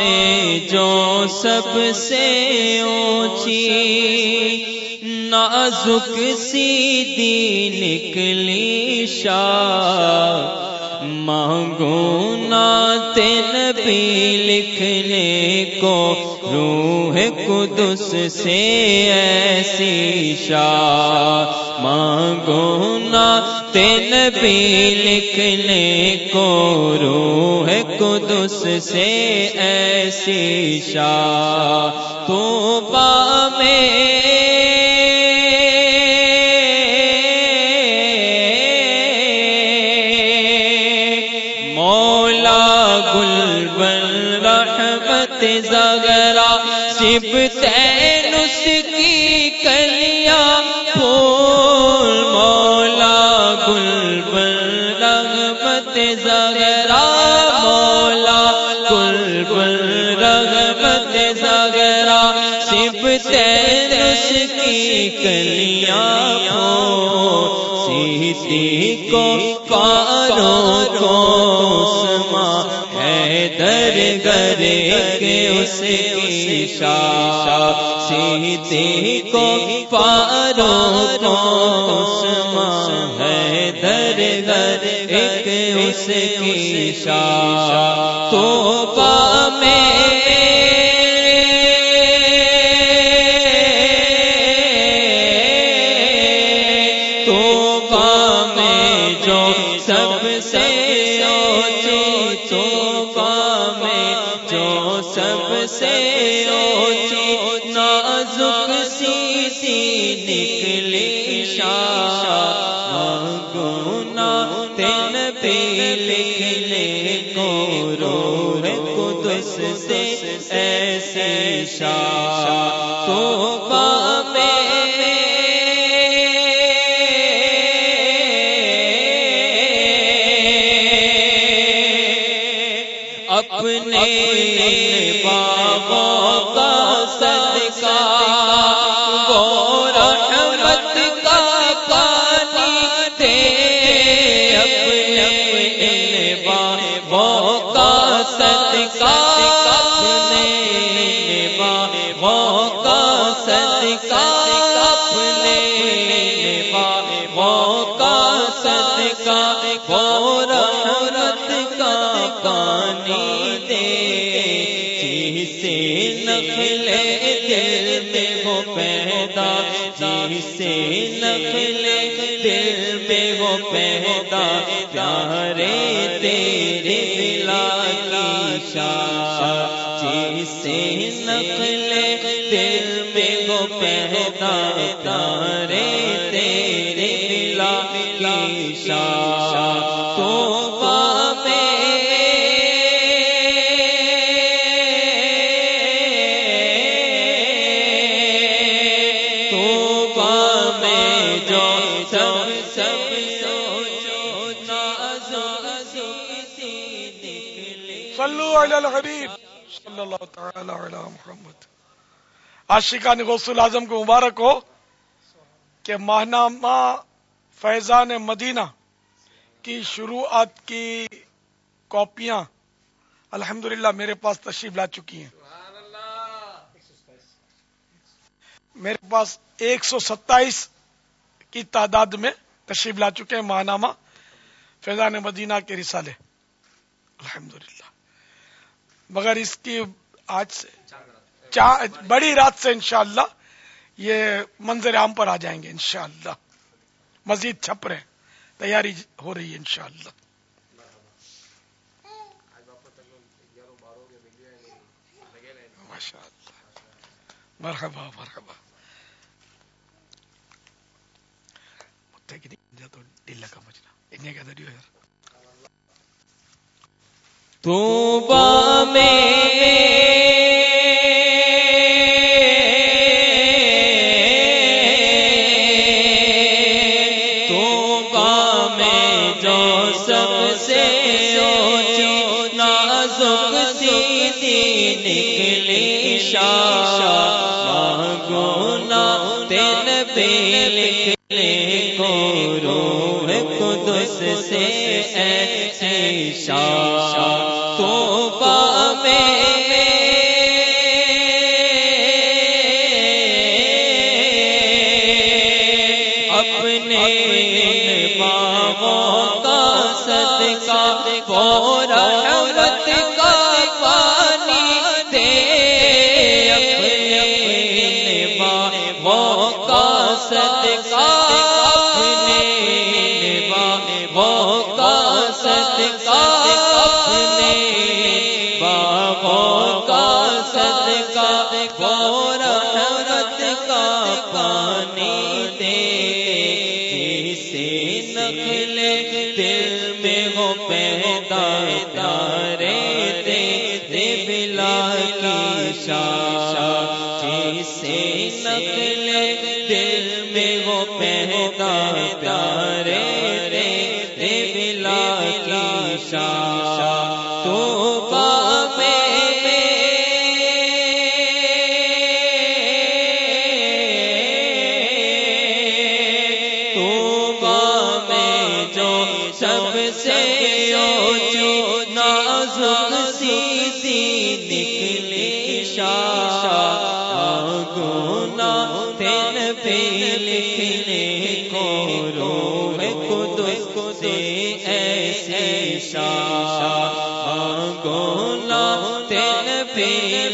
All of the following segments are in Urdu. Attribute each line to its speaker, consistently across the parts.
Speaker 1: میں جو سب سے اونچی نازک سیدھی نکلی شاہ مانگو نات نبی لکھنے کو روح قدس سے ایسی شاہ مانگو نا تین بھی لکھنے کو روح قدس سے ایسی شاہ تو میں مولا گل بل رحمت زغرا سب تے زغرا سب تینس کی کلیا سیتی کو پارو کو سما ہے در گرے کے اس کی شاہ، سیتی کو پارو کو سما ہے در گر ایک اس کی شاہ جب سے اوچی توفا میں جو سب سے اوچی نازک سی سی نکلی شاہ گنا تین پہ لکھنے کو رو قدس سے ایسے شاہ۔ تو اپنے بابوں کا صدقہ ہو پیدا جسے نقل دل میں ہو پیدا پیارے تیرے کی شاہ جسے نقل دل میں ہو پیدا پیارے تیرے کی شاہ
Speaker 2: محمد. عاشقان غوث العظم کو مبارک ہو کہ ماہنامہ فیضان مدینہ کی شروعات کی کاپیاں الحمدللہ میرے پاس تشریف لا چکی ہیں۔ میرے پاس ایک سو ستائیس کی تعداد میں تشریف لا چکے ہیں ماہنامہ فیضان مدینہ کے رسالے۔ الحمدللہ۔ مگر اس کی آج سے بڑی رات سے انشاءاللہ یہ منظر عام پر آ جائیں گے انشاءاللہ۔ مزید چھپ رہے تیاری ہو رہی ہے انشاءاللہ۔ مرحبا مرحبا۔
Speaker 1: تو میں تو میں جو سب سے سوچی نکلی شاہ گونا تین پیل لے کو شاہ۔ صدقہ پورا رحمت کا پانی دے اپنے باغوں کا صدقہ، اپنے کا صدقہ، اپنے کا کی شاہ دل میں ہو پیدا تارے دے دے بلا کی شاہ تو میں جو سب سے کو روح قدس کو دے ایسے شاہ۔ گونا تین پہ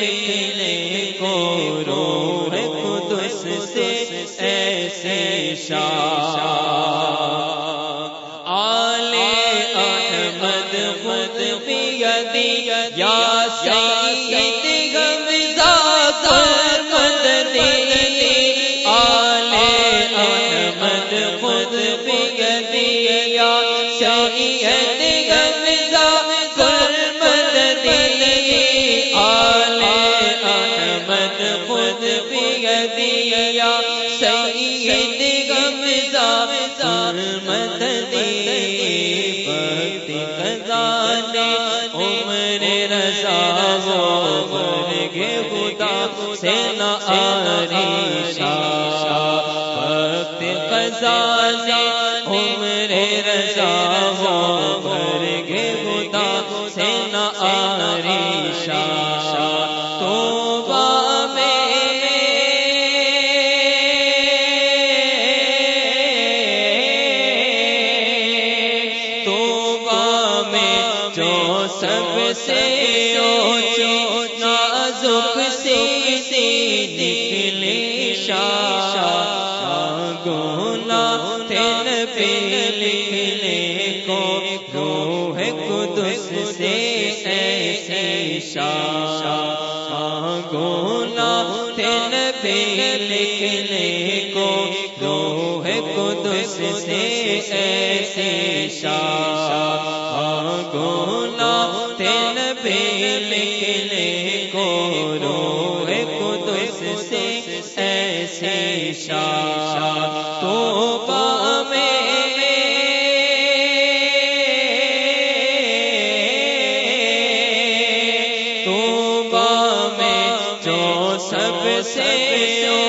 Speaker 1: لکھنے کو روح قدس سے ایسے شاہ۔ آلے احمد خود بیدی یا عمر کے خدا سے نہ آری شاہ بخت خزانے عمر رضا عمر کے خدا سے نہ آری شاہ۔ تو میں، جو سب سے گونا تین پہ لکھنے کو روح قدس سے ایسی شاہ گونا تین پہ لکھنے کو روح قدس سے ایسی شاہ گونا سب سے